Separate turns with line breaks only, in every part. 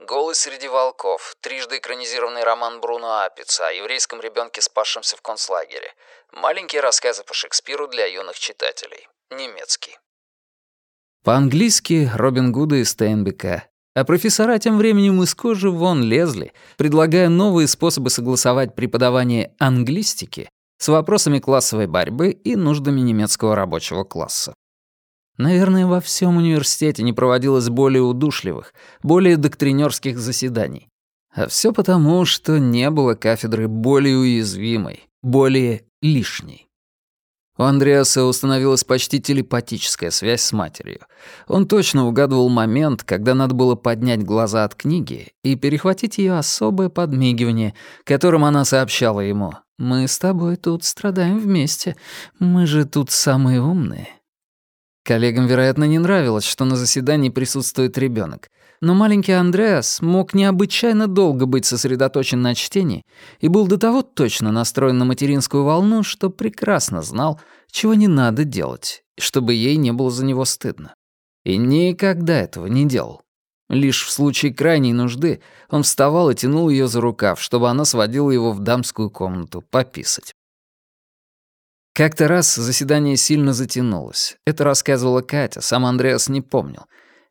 «Голый среди волков», трижды экранизированный роман Бруно Апица о еврейском ребенке, спасшемся в концлагере. Маленькие рассказы по Шекспиру для юных читателей. Немецкий.
По-английски Робин Гуда и Стейнбека. А профессора тем временем из кожи вон лезли, предлагая новые способы согласовать преподавание англистики с вопросами классовой борьбы и нуждами немецкого рабочего класса. Наверное, во всем университете не проводилось более удушливых, более доктринерских заседаний. А все потому, что не было кафедры более уязвимой, более лишней. У Андреаса установилась почти телепатическая связь с матерью. Он точно угадывал момент, когда надо было поднять глаза от книги и перехватить ее особое подмигивание, которым она сообщала ему «Мы с тобой тут страдаем вместе, мы же тут самые умные». Коллегам, вероятно, не нравилось, что на заседании присутствует ребенок, но маленький Андреас мог необычайно долго быть сосредоточен на чтении и был до того точно настроен на материнскую волну, что прекрасно знал, чего не надо делать, чтобы ей не было за него стыдно. И никогда этого не делал. Лишь в случае крайней нужды он вставал и тянул ее за рукав, чтобы она сводила его в дамскую комнату пописать. Как-то раз заседание сильно затянулось. Это рассказывала Катя, сам Андреас не помнил.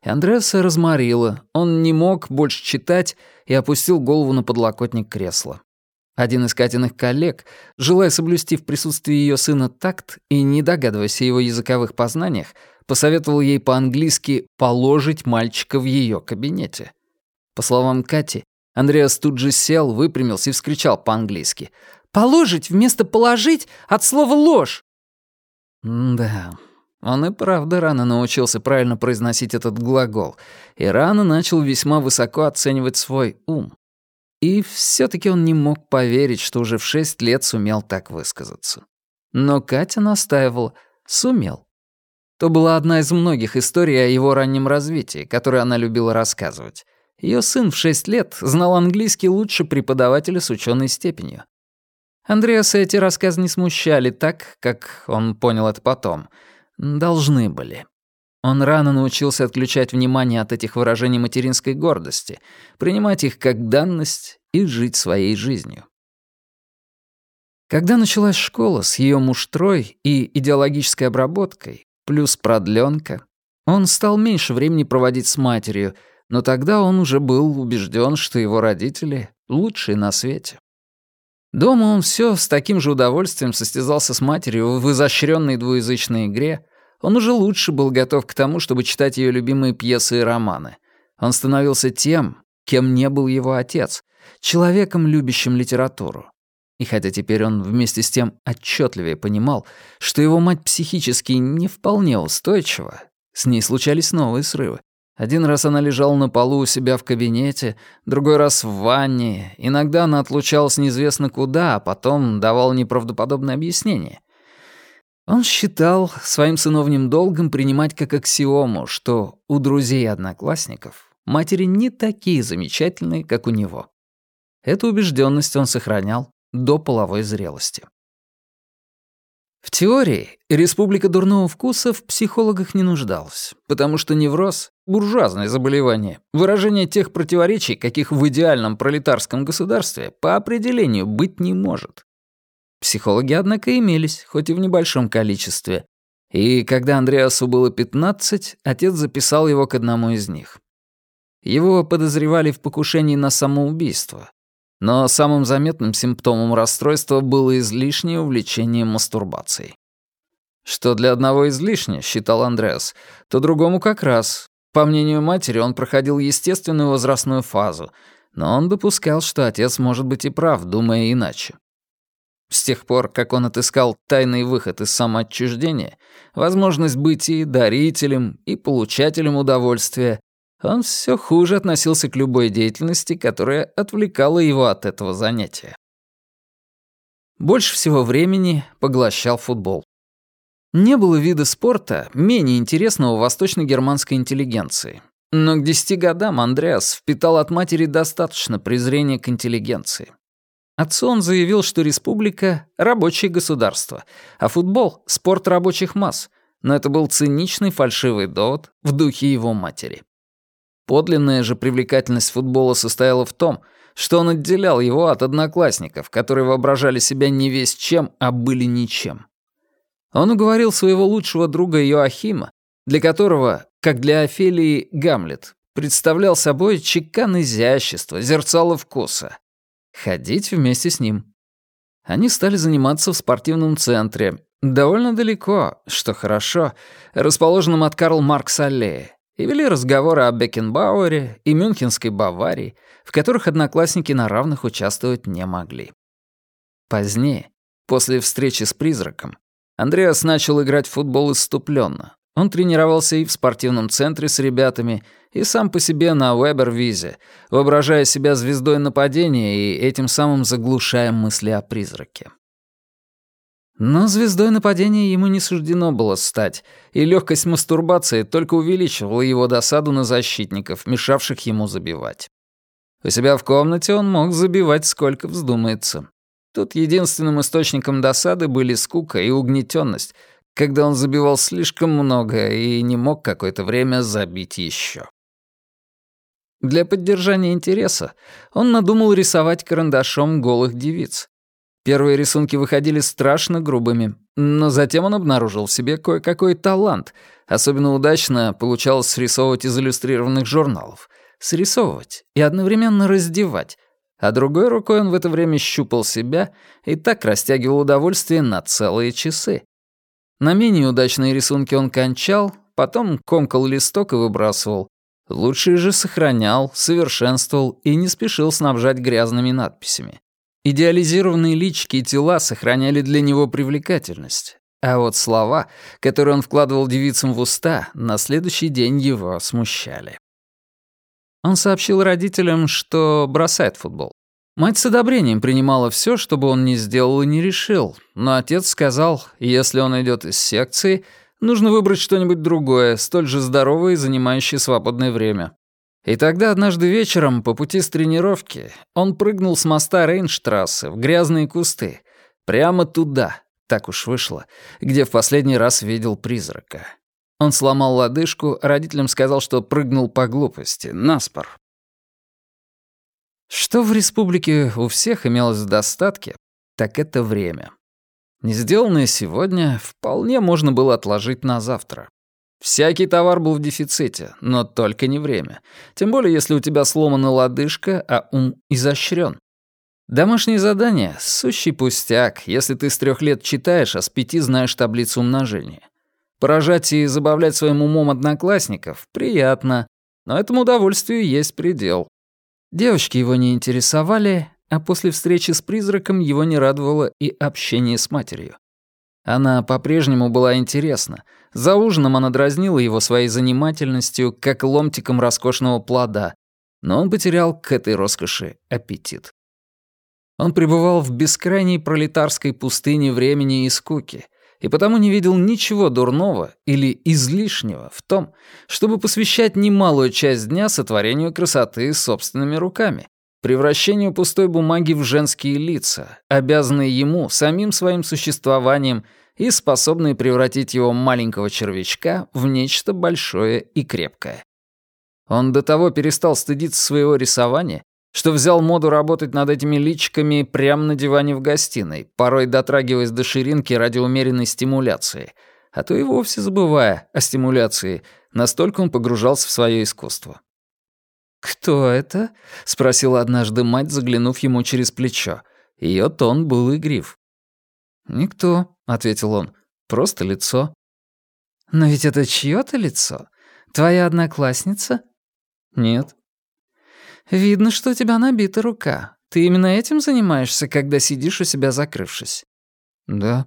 И Андреаса разморило, он не мог больше читать и опустил голову на подлокотник кресла. Один из Катиных коллег, желая соблюсти в присутствии ее сына такт и не догадываясь о его языковых познаниях, посоветовал ей по-английски «положить мальчика в ее кабинете». По словам Кати, Андреас тут же сел, выпрямился и вскричал по-английски Положить вместо положить от слова ложь. да, он и правда рано научился правильно произносить этот глагол, и рано начал весьма высоко оценивать свой ум. И все таки он не мог поверить, что уже в шесть лет сумел так высказаться. Но Катя настаивала, сумел. То была одна из многих историй о его раннем развитии, которую она любила рассказывать. Ее сын в шесть лет знал английский лучше преподавателя с ученой степенью. Андреаса эти рассказы не смущали так, как он понял это потом. Должны были. Он рано научился отключать внимание от этих выражений материнской гордости, принимать их как данность и жить своей жизнью. Когда началась школа с ее муштрой и идеологической обработкой, плюс продленка, он стал меньше времени проводить с матерью, но тогда он уже был убежден, что его родители — лучшие на свете. Дома он все с таким же удовольствием состязался с матерью в изощренной двуязычной игре. Он уже лучше был готов к тому, чтобы читать ее любимые пьесы и романы. Он становился тем, кем не был его отец, человеком, любящим литературу. И хотя теперь он вместе с тем отчетливее понимал, что его мать психически не вполне устойчива, с ней случались новые срывы. Один раз она лежала на полу у себя в кабинете, другой раз в ванне. Иногда она отлучалась неизвестно куда, а потом давала неправдоподобное объяснение. Он считал своим сыновним долгом принимать как аксиому, что у друзей и одноклассников матери не такие замечательные, как у него. Эту убежденность он сохранял до половой зрелости. В теории республика дурного вкуса в психологах не нуждалась, потому что невроз — буржуазное заболевание, выражение тех противоречий, каких в идеальном пролетарском государстве по определению быть не может. Психологи, однако, имелись, хоть и в небольшом количестве. И когда Андреасу было 15, отец записал его к одному из них. Его подозревали в покушении на самоубийство, но самым заметным симптомом расстройства было излишнее увлечение мастурбацией. Что для одного излишне, считал Андреас, то другому как раз. По мнению матери, он проходил естественную возрастную фазу, но он допускал, что отец может быть и прав, думая иначе. С тех пор, как он отыскал тайный выход из самоотчуждения, возможность быть и дарителем, и получателем удовольствия, он все хуже относился к любой деятельности, которая отвлекала его от этого занятия. Больше всего времени поглощал футбол. Не было вида спорта, менее интересного восточно-германской интеллигенции. Но к десяти годам Андреас впитал от матери достаточно презрения к интеллигенции. Отцу он заявил, что республика — рабочее государство, а футбол — спорт рабочих масс, но это был циничный фальшивый довод в духе его матери. Подлинная же привлекательность футбола состояла в том, что он отделял его от одноклассников, которые воображали себя не весь чем, а были ничем. Он уговорил своего лучшего друга Йоахима, для которого, как для Офелии, Гамлет, представлял собой чекан изящества, зерцало вкуса. Ходить вместе с ним. Они стали заниматься в спортивном центре, довольно далеко, что хорошо, расположенном от Карл Маркс аллеи, и вели разговоры о Бекенбауэре и Мюнхенской Баварии, в которых одноклассники на равных участвовать не могли. Позднее, после встречи с призраком, Андреас начал играть в футбол исступленно. Он тренировался и в спортивном центре с ребятами, и сам по себе на Вебер-визе, воображая себя звездой нападения и этим самым заглушая мысли о призраке. Но звездой нападения ему не суждено было стать, и легкость мастурбации только увеличивала его досаду на защитников, мешавших ему забивать. У себя в комнате он мог забивать сколько вздумается. Тут единственным источником досады были скука и угнетенность, когда он забивал слишком много и не мог какое-то время забить еще. Для поддержания интереса он надумал рисовать карандашом голых девиц. Первые рисунки выходили страшно грубыми, но затем он обнаружил в себе кое-какой талант. Особенно удачно получалось срисовывать из иллюстрированных журналов. Срисовывать и одновременно раздевать. А другой рукой он в это время щупал себя и так растягивал удовольствие на целые часы. На менее удачные рисунки он кончал, потом комкал листок и выбрасывал. Лучшие же сохранял, совершенствовал и не спешил снабжать грязными надписями. Идеализированные лички и тела сохраняли для него привлекательность, а вот слова, которые он вкладывал девицам в уста, на следующий день его смущали. Он сообщил родителям, что бросает футбол. Мать с одобрением принимала все, чтобы он не сделал и не решил, но отец сказал, если он идет из секции, нужно выбрать что-нибудь другое, столь же здоровое и занимающее свободное время. И тогда однажды вечером по пути с тренировки он прыгнул с моста Рейнштрассе в грязные кусты. Прямо туда, так уж вышло, где в последний раз видел призрака. Он сломал лодыжку, родителям сказал, что прыгнул по глупости, наспор. Что в республике у всех имелось в достатке, так это время. Не сделанное сегодня вполне можно было отложить на завтра. Всякий товар был в дефиците, но только не время. Тем более, если у тебя сломана лодыжка, а ум изощрен. Домашнее задание — сущий пустяк, если ты с трех лет читаешь, а с пяти знаешь таблицу умножения. Поражать и забавлять своим умом одноклассников приятно, но этому удовольствию есть предел. Девочки его не интересовали, а после встречи с призраком его не радовало и общение с матерью. Она по-прежнему была интересна. За ужином она дразнила его своей занимательностью, как ломтиком роскошного плода, но он потерял к этой роскоши аппетит. Он пребывал в бескрайней пролетарской пустыне времени и скуки, и потому не видел ничего дурного или излишнего в том, чтобы посвящать немалую часть дня сотворению красоты собственными руками, превращению пустой бумаги в женские лица, обязанные ему самим своим существованием и способные превратить его маленького червячка в нечто большое и крепкое. Он до того перестал стыдиться своего рисования, что взял моду работать над этими личиками прямо на диване в гостиной, порой дотрагиваясь до ширинки ради умеренной стимуляции, а то и вовсе забывая о стимуляции, настолько он погружался в свое искусство. «Кто это?» — спросила однажды мать, заглянув ему через плечо. Ее тон был игрив. «Никто», — ответил он, — «просто лицо». «Но ведь это чьё-то лицо? Твоя одноклассница?» «Нет». «Видно, что у тебя набита рука. Ты именно этим занимаешься, когда сидишь у себя закрывшись?» «Да».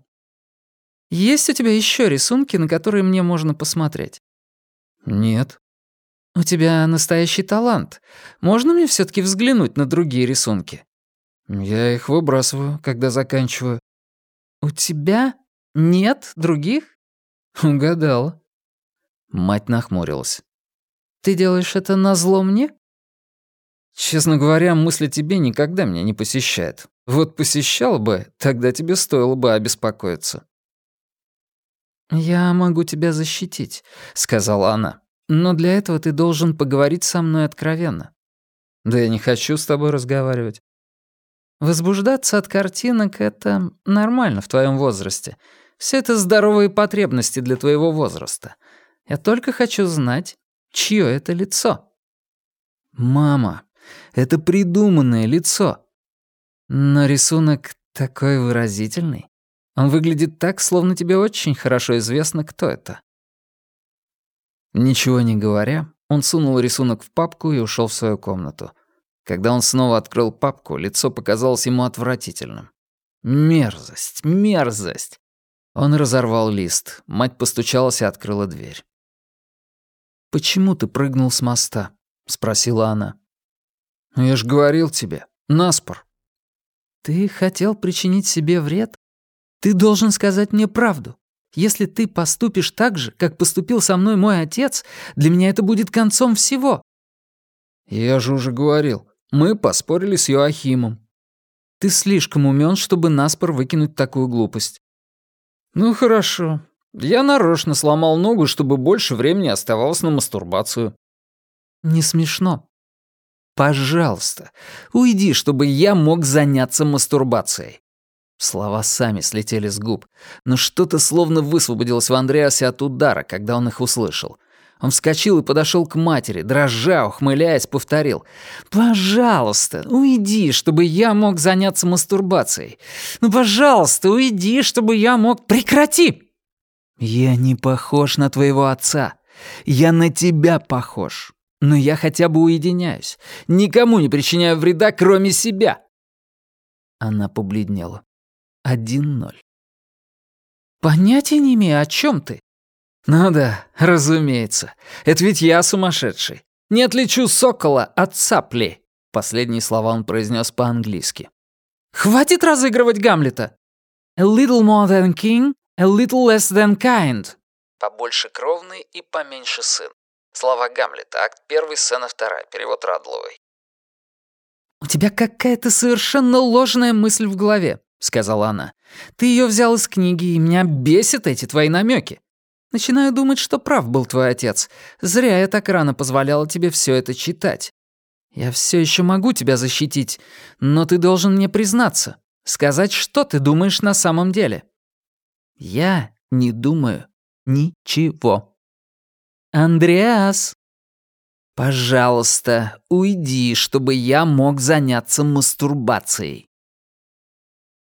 «Есть у тебя ещё рисунки, на которые мне можно посмотреть?» «Нет». «У тебя настоящий талант. Можно мне все таки взглянуть на другие рисунки?» «Я их выбрасываю, когда заканчиваю». «У тебя нет других?» «Угадала». Мать нахмурилась. «Ты делаешь это назло мне?» «Честно говоря, мысль о тебе никогда меня не посещает. Вот посещал бы, тогда тебе стоило бы обеспокоиться». «Я могу тебя защитить», — сказала она. Но для этого ты должен поговорить со мной откровенно». «Да я не хочу с тобой разговаривать». «Возбуждаться от картинок — это нормально в твоем возрасте. Все это здоровые потребности для твоего возраста. Я только хочу знать, чье это лицо». «Мама, это придуманное лицо». «Но рисунок такой выразительный. Он выглядит так, словно тебе очень хорошо известно, кто это». Ничего не говоря, он сунул рисунок в папку и ушел в свою комнату. Когда он снова открыл папку, лицо показалось ему отвратительным. Мерзость, мерзость. Он разорвал лист. Мать постучалась и открыла дверь. «Почему ты прыгнул с моста?» — спросила она. «Ну, «Я ж говорил тебе, наспор». «Ты хотел причинить себе вред? Ты должен сказать мне правду. Если ты поступишь так же, как поступил со мной мой отец, для меня это будет концом всего». «Я же уже говорил, мы поспорили с Йоахимом». «Ты слишком умен, чтобы наспор выкинуть такую глупость». «Ну хорошо. Я нарочно сломал ногу, чтобы больше времени оставалось на мастурбацию». «Не смешно. Пожалуйста, уйди, чтобы я мог заняться мастурбацией». Слова сами слетели с губ, но что-то словно высвободилось в Андреасе от удара, когда он их услышал. Он вскочил и подошел к матери, дрожа, ухмыляясь, повторил. «Пожалуйста, уйди, чтобы я мог заняться мастурбацией. Ну, пожалуйста, уйди, чтобы я мог... Прекрати!» «Я не похож на твоего отца. Я на тебя похож. Но я хотя бы уединяюсь. Никому не причиняю вреда, кроме себя». Она побледнела. Один ноль. «Понятия не имею, о чем ты?» «Ну да, разумеется. Это ведь я сумасшедший. Не отличу сокола от цапли». Последние слова он произнес по-английски. «Хватит разыгрывать Гамлета!» «A little more than king, a little less than kind».
«Побольше кровный и поменьше сын». Слова Гамлета, акт 1, сцена 2, перевод Радловой.
«У тебя какая-то совершенно ложная мысль в голове сказала она. «Ты ее взял из книги, и меня бесят эти твои намеки. Начинаю думать, что прав был твой отец. Зря я так рано позволяла тебе все это читать. Я все еще могу тебя защитить, но ты должен мне признаться, сказать, что ты думаешь на самом деле». «Я не думаю ничего». «Андреас!» «Пожалуйста, уйди, чтобы я мог заняться мастурбацией».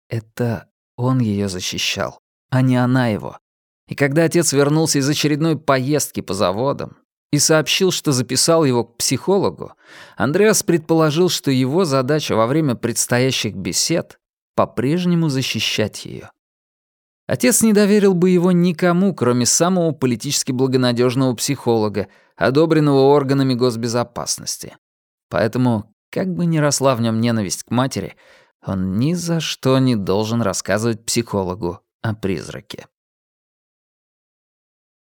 Это он ее защищал, а не она его. И когда отец вернулся из очередной поездки по заводам и сообщил, что записал его к психологу, Андреас предположил, что его задача во время предстоящих бесед по-прежнему защищать ее. Отец не доверил бы его никому, кроме самого политически благонадежного психолога, одобренного органами госбезопасности. Поэтому, как бы ни росла в нем ненависть к матери, он ни за что не должен рассказывать психологу о призраке.